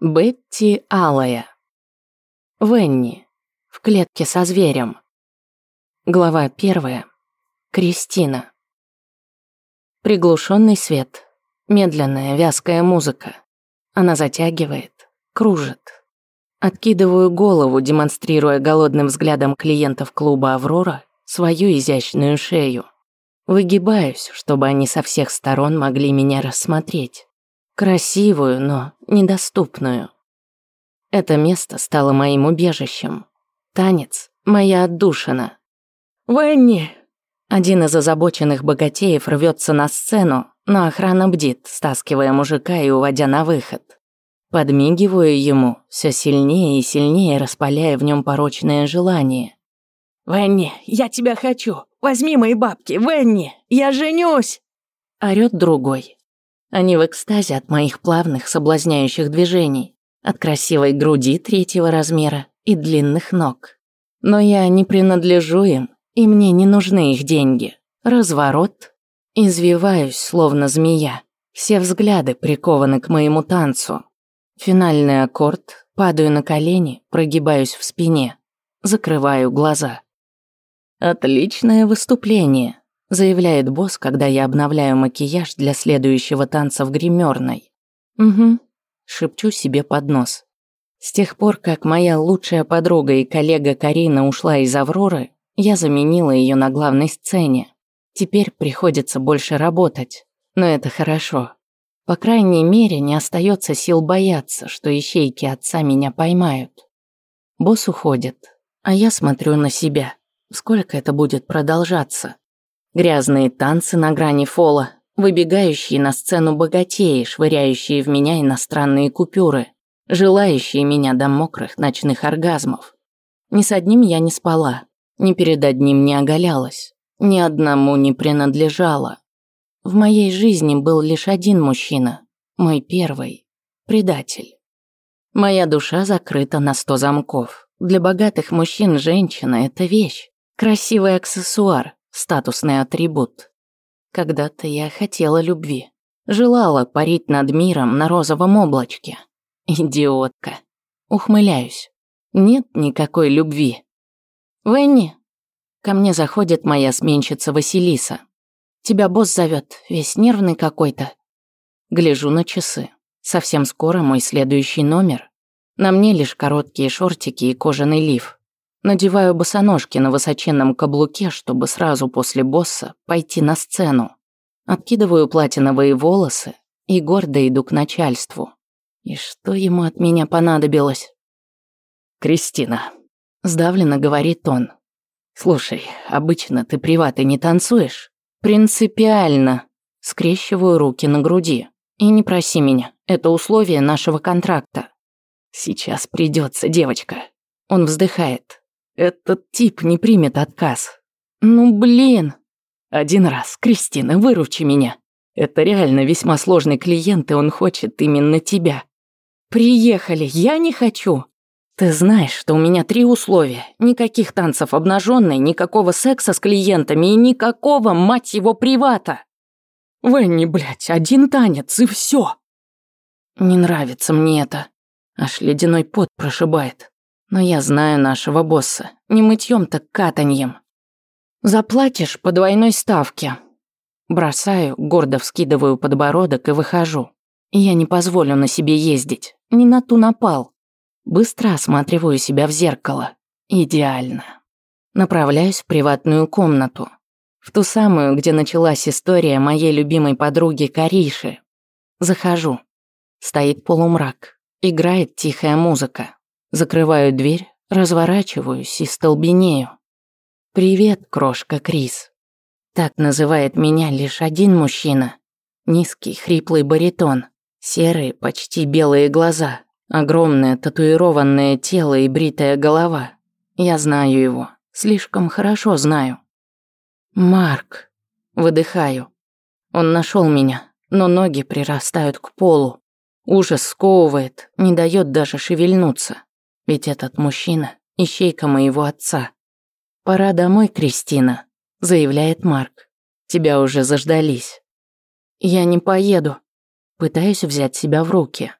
Бетти Алая. Венни. В клетке со зверем. Глава первая. Кристина. Приглушенный свет. Медленная, вязкая музыка. Она затягивает, кружит. Откидываю голову, демонстрируя голодным взглядом клиентов клуба «Аврора» свою изящную шею. Выгибаюсь, чтобы они со всех сторон могли меня рассмотреть. Красивую, но недоступную. Это место стало моим убежищем. Танец – моя отдушина. «Венни!» Один из озабоченных богатеев рвется на сцену, но охрана бдит, стаскивая мужика и уводя на выход. Подмигиваю ему, все сильнее и сильнее распаляя в нем порочное желание. «Венни, я тебя хочу! Возьми мои бабки, Венни! Я женюсь!» Орёт другой. Они в экстазе от моих плавных, соблазняющих движений, от красивой груди третьего размера и длинных ног. Но я не принадлежу им, и мне не нужны их деньги. Разворот. Извиваюсь, словно змея. Все взгляды прикованы к моему танцу. Финальный аккорд. Падаю на колени, прогибаюсь в спине. Закрываю глаза. Отличное выступление заявляет босс, когда я обновляю макияж для следующего танца в гримерной. Угу, шепчу себе под нос. С тех пор, как моя лучшая подруга и коллега Карина ушла из Авроры, я заменила ее на главной сцене. Теперь приходится больше работать, но это хорошо. По крайней мере, не остается сил бояться, что ищейки отца меня поймают. Босс уходит, а я смотрю на себя. Сколько это будет продолжаться? Грязные танцы на грани фола, выбегающие на сцену богатеи, швыряющие в меня иностранные купюры, желающие меня до мокрых ночных оргазмов. Ни с одним я не спала, ни перед одним не оголялась, ни одному не принадлежала. В моей жизни был лишь один мужчина, мой первый, предатель. Моя душа закрыта на сто замков. Для богатых мужчин женщина – это вещь, красивый аксессуар, статусный атрибут. Когда-то я хотела любви. Желала парить над миром на розовом облачке. Идиотка. Ухмыляюсь. Нет никакой любви. Венни. Ко мне заходит моя сменщица Василиса. Тебя босс зовет, весь нервный какой-то. Гляжу на часы. Совсем скоро мой следующий номер. На мне лишь короткие шортики и кожаный лиф. Надеваю босоножки на высоченном каблуке, чтобы сразу после босса пойти на сцену. Откидываю платиновые волосы и гордо иду к начальству. И что ему от меня понадобилось? «Кристина», — сдавленно говорит он. «Слушай, обычно ты приваты не танцуешь?» «Принципиально». Скрещиваю руки на груди. «И не проси меня, это условие нашего контракта». «Сейчас придется, девочка». Он вздыхает. Этот тип не примет отказ. Ну блин. Один раз, Кристина, выручи меня. Это реально весьма сложный клиент, и он хочет именно тебя. Приехали, я не хочу. Ты знаешь, что у меня три условия. Никаких танцев обнаженной, никакого секса с клиентами и никакого, мать его, привата. Венни, блядь, один танец и все. Не нравится мне это. Аж ледяной пот прошибает. Но я знаю нашего босса. Не мытьем, так катаньем. Заплатишь по двойной ставке. Бросаю, гордо вскидываю подбородок и выхожу. Я не позволю на себе ездить. Не на ту напал. Быстро осматриваю себя в зеркало. Идеально. Направляюсь в приватную комнату. В ту самую, где началась история моей любимой подруги Кариши. Захожу. Стоит полумрак. Играет тихая музыка. Закрываю дверь, разворачиваюсь и столбенею. «Привет, крошка Крис». Так называет меня лишь один мужчина. Низкий, хриплый баритон, серые, почти белые глаза, огромное татуированное тело и бритая голова. Я знаю его, слишком хорошо знаю. «Марк», выдыхаю. Он нашел меня, но ноги прирастают к полу. Ужас сковывает, не дает даже шевельнуться. Ведь этот мужчина – ищейка моего отца. «Пора домой, Кристина», – заявляет Марк. «Тебя уже заждались». «Я не поеду». Пытаюсь взять себя в руки.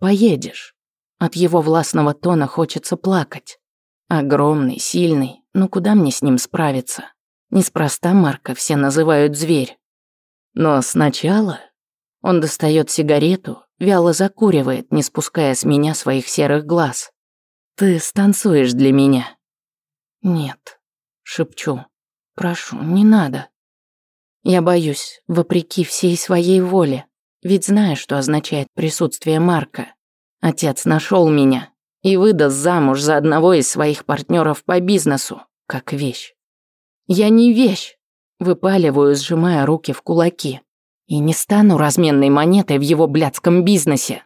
Поедешь. От его властного тона хочется плакать. Огромный, сильный, ну куда мне с ним справиться? Неспроста Марка все называют зверь. Но сначала он достает сигарету, вяло закуривает, не спуская с меня своих серых глаз. «Ты станцуешь для меня?» «Нет», — шепчу. «Прошу, не надо». Я боюсь, вопреки всей своей воле, ведь знаю, что означает присутствие Марка. Отец нашел меня и выдаст замуж за одного из своих партнеров по бизнесу, как вещь. Я не вещь, выпаливаю, сжимая руки в кулаки. И не стану разменной монетой в его блядском бизнесе.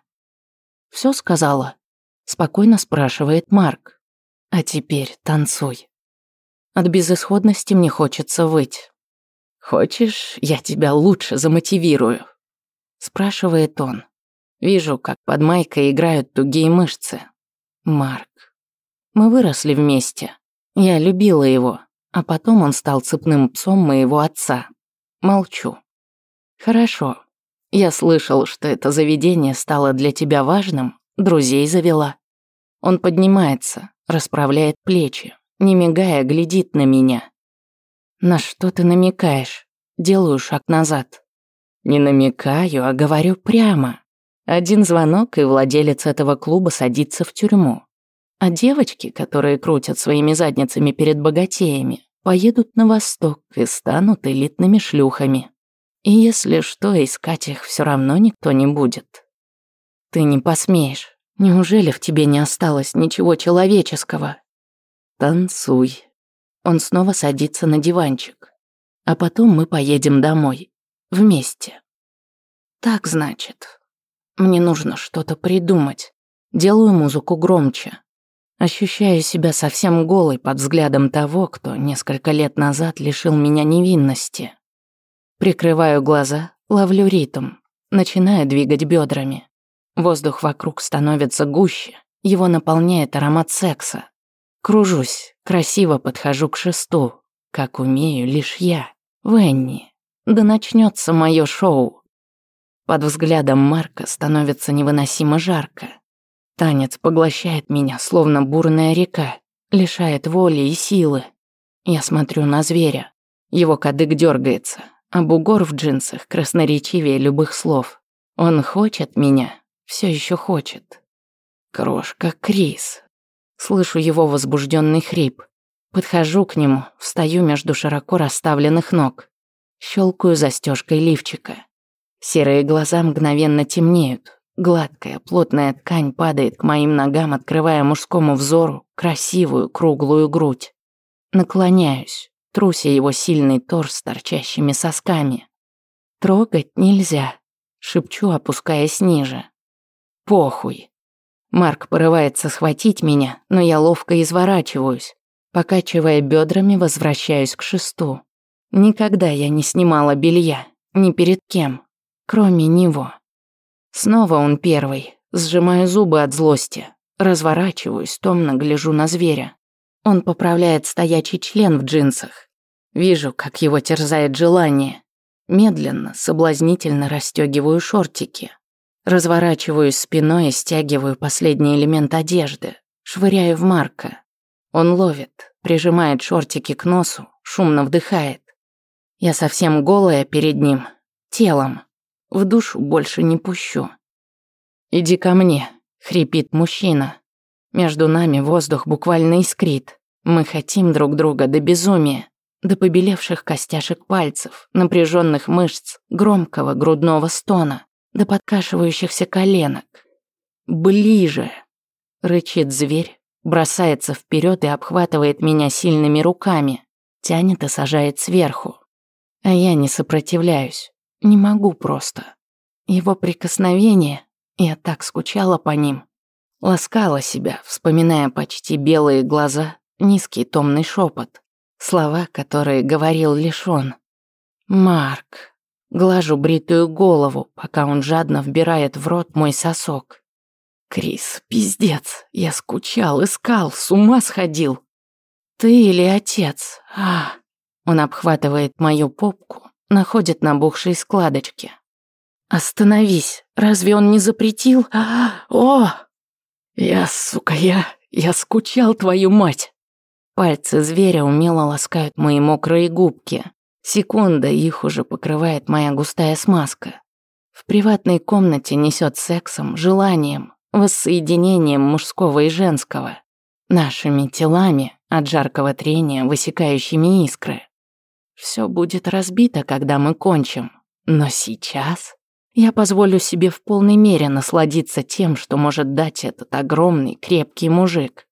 Все сказала? Спокойно спрашивает Марк. А теперь танцуй. От безысходности мне хочется выть. Хочешь, я тебя лучше замотивирую? Спрашивает он. Вижу, как под майкой играют тугие мышцы. Марк. Мы выросли вместе. Я любила его, а потом он стал цепным псом моего отца. Молчу. Хорошо. Я слышал, что это заведение стало для тебя важным, друзей завела. Он поднимается, расправляет плечи, не мигая, глядит на меня. На что ты намекаешь? Делаю шаг назад. Не намекаю, а говорю прямо. Один звонок, и владелец этого клуба садится в тюрьму. А девочки, которые крутят своими задницами перед богатеями, поедут на восток и станут элитными шлюхами. И если что, искать их все равно никто не будет. Ты не посмеешь. Неужели в тебе не осталось ничего человеческого? Танцуй. Он снова садится на диванчик. А потом мы поедем домой. Вместе. Так значит. Мне нужно что-то придумать. Делаю музыку громче. Ощущаю себя совсем голой под взглядом того, кто несколько лет назад лишил меня невинности. Прикрываю глаза, ловлю ритм, начинаю двигать бедрами. Воздух вокруг становится гуще, его наполняет аромат секса. Кружусь, красиво подхожу к шесту, как умею лишь я, Венни. Да начнется мое шоу. Под взглядом Марка становится невыносимо жарко. Танец поглощает меня, словно бурная река, лишает воли и силы. Я смотрю на зверя. Его кадык дергается, а бугор в джинсах красноречивее любых слов. Он хочет меня, все еще хочет. Крошка Крис. Слышу его возбужденный хрип. Подхожу к нему, встаю между широко расставленных ног. Щелкаю застежкой лифчика. Серые глаза мгновенно темнеют. Гладкая, плотная ткань падает к моим ногам, открывая мужскому взору красивую круглую грудь. Наклоняюсь, труся его сильный торс с торчащими сосками. «Трогать нельзя», — шепчу, опускаясь ниже. «Похуй». Марк порывается схватить меня, но я ловко изворачиваюсь. Покачивая бедрами, возвращаюсь к шесту. Никогда я не снимала белья, ни перед кем, кроме него. Снова он первый, сжимаю зубы от злости, разворачиваюсь, томно гляжу на зверя. Он поправляет стоячий член в джинсах. Вижу, как его терзает желание. Медленно, соблазнительно расстегиваю шортики. Разворачиваюсь спиной и стягиваю последний элемент одежды. Швыряю в Марка. Он ловит, прижимает шортики к носу, шумно вдыхает. Я совсем голая перед ним, телом. В душу больше не пущу. «Иди ко мне», — хрипит мужчина. Между нами воздух буквально искрит. Мы хотим друг друга до безумия, до побелевших костяшек пальцев, напряженных мышц, громкого грудного стона, до подкашивающихся коленок. Ближе, рычит зверь, бросается вперед и обхватывает меня сильными руками, тянет и сажает сверху. А я не сопротивляюсь, не могу просто. Его прикосновение, я так скучала по ним, Ласкала себя, вспоминая почти белые глаза, низкий томный шепот, слова, которые говорил лишь он. «Марк». Глажу бритую голову, пока он жадно вбирает в рот мой сосок. «Крис, пиздец, я скучал, искал, с ума сходил». «Ты или отец? А...» Он обхватывает мою попку, находит набухшие складочки. Остановись, разве он не запретил? А, о! Я, сука, я... я скучал, твою мать. Пальцы зверя умело ласкают мои мокрые губки. Секунда, их уже покрывает моя густая смазка. В приватной комнате несет сексом, желанием, воссоединением мужского и женского. Нашими телами, от жаркого трения, высекающими искры. Все будет разбито, когда мы кончим. Но сейчас я позволю себе в полной мере насладиться тем, что может дать этот огромный, крепкий мужик.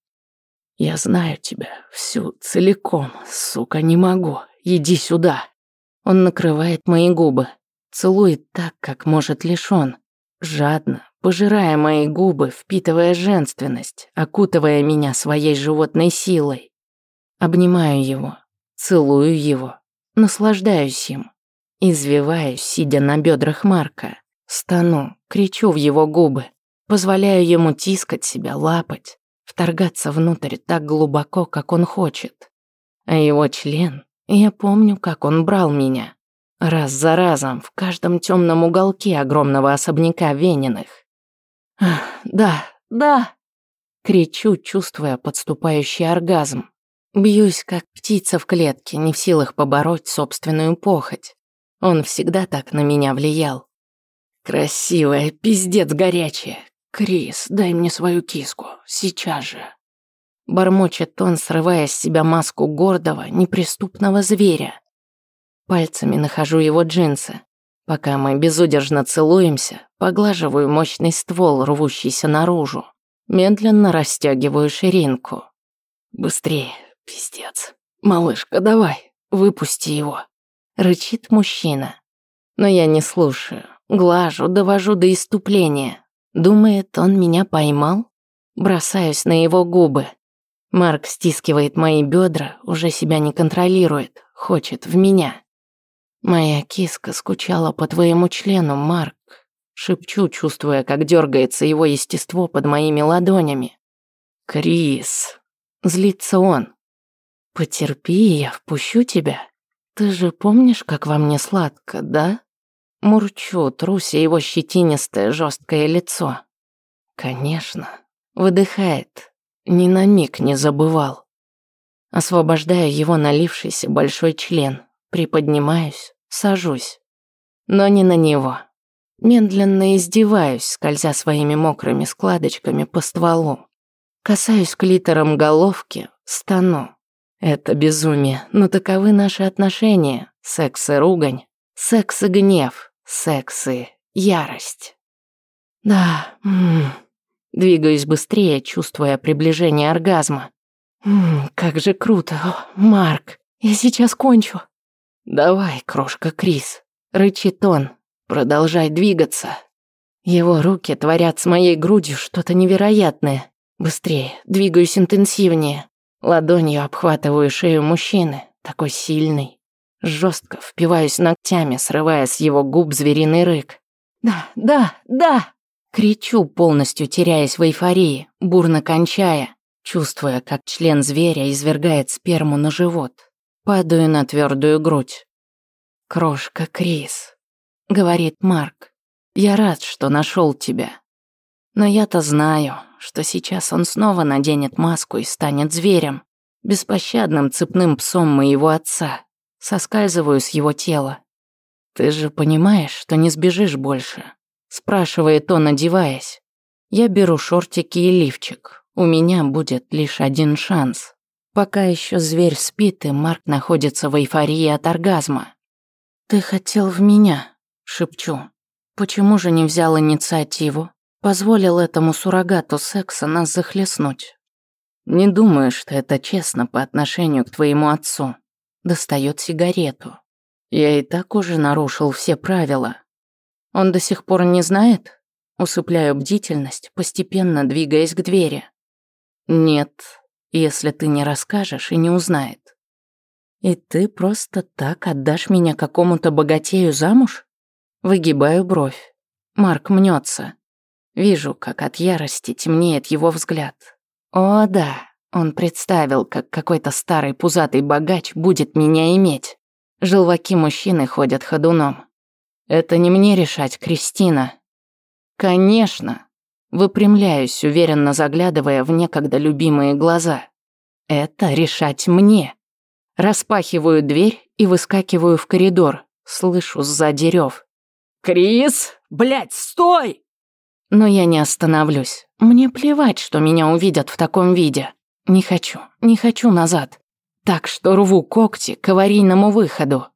Я знаю тебя всю целиком, сука, не могу. Иди сюда. Он накрывает мои губы, целует так, как может лишь он, жадно, пожирая мои губы, впитывая женственность, окутывая меня своей животной силой. Обнимаю его, целую его, наслаждаюсь им. Извиваюсь, сидя на бедрах Марка. Стану, кричу в его губы. Позволяю ему тискать себя, лапать. Вторгаться внутрь так глубоко, как он хочет. А его член, я помню, как он брал меня. Раз за разом, в каждом темном уголке огромного особняка Вениных. Ах, да, да. Кричу, чувствуя подступающий оргазм. Бьюсь, как птица в клетке, не в силах побороть собственную похоть. Он всегда так на меня влиял. Красивая, пиздец горячая. Крис, дай мне свою киску, сейчас же. Бормочет он, срывая с себя маску гордого, неприступного зверя. Пальцами нахожу его джинсы. Пока мы безудержно целуемся, поглаживаю мощный ствол, рвущийся наружу. Медленно расстегиваю ширинку. Быстрее, пиздец. Малышка, давай, выпусти его. Рычит мужчина. Но я не слушаю. Глажу, довожу до иступления. Думает, он меня поймал? Бросаюсь на его губы. Марк стискивает мои бедра, уже себя не контролирует, хочет в меня. Моя киска скучала по твоему члену, Марк. Шепчу, чувствуя, как дергается его естество под моими ладонями. Крис. Злится он. Потерпи, я впущу тебя. Ты же помнишь, как во мне сладко, да? Мурчу, труся его щетинистое жесткое лицо. Конечно. Выдыхает. Ни на миг не забывал. Освобождаю его налившийся большой член. Приподнимаюсь, сажусь. Но не на него. Медленно издеваюсь, скользя своими мокрыми складочками по стволу. Касаюсь клитором головки, стану. Это безумие, но таковы наши отношения. Секс и ругань, секс и гнев, секс и ярость. Да, -м. Двигаюсь быстрее, чувствуя приближение оргазма. М -м, как же круто, О, Марк, я сейчас кончу. Давай, крошка Крис, рычит он, продолжай двигаться. Его руки творят с моей грудью что-то невероятное. Быстрее, двигаюсь интенсивнее. Ладонью обхватываю шею мужчины, такой сильный. Жестко впиваюсь ногтями, срывая с его губ звериный рык. «Да, да, да!» Кричу, полностью теряясь в эйфории, бурно кончая, чувствуя, как член зверя извергает сперму на живот. Падаю на твердую грудь. «Крошка Крис», — говорит Марк, — «я рад, что нашел тебя. Но я-то знаю, что сейчас он снова наденет маску и станет зверем, беспощадным цепным псом моего отца. Соскальзываю с его тела. «Ты же понимаешь, что не сбежишь больше?» Спрашивает он, одеваясь. Я беру шортики и лифчик. У меня будет лишь один шанс. Пока еще зверь спит, и Марк находится в эйфории от оргазма. «Ты хотел в меня», — шепчу. «Почему же не взял инициативу? Позволил этому суррогату секса нас захлестнуть. Не думаю, что это честно по отношению к твоему отцу. Достает сигарету. Я и так уже нарушил все правила. Он до сих пор не знает? Усыпляю бдительность, постепенно двигаясь к двери. Нет, если ты не расскажешь и не узнает. И ты просто так отдашь меня какому-то богатею замуж? Выгибаю бровь. Марк мнется. Вижу, как от ярости темнеет его взгляд. О, да, он представил, как какой-то старый пузатый богач будет меня иметь. Желваки мужчины ходят ходуном. Это не мне решать, Кристина. Конечно. Выпрямляюсь, уверенно заглядывая в некогда любимые глаза. Это решать мне. Распахиваю дверь и выскакиваю в коридор. Слышу сзади рев. «Крис! Блядь, стой!» Но я не остановлюсь. Мне плевать, что меня увидят в таком виде. Не хочу, не хочу назад. Так что рву когти к аварийному выходу.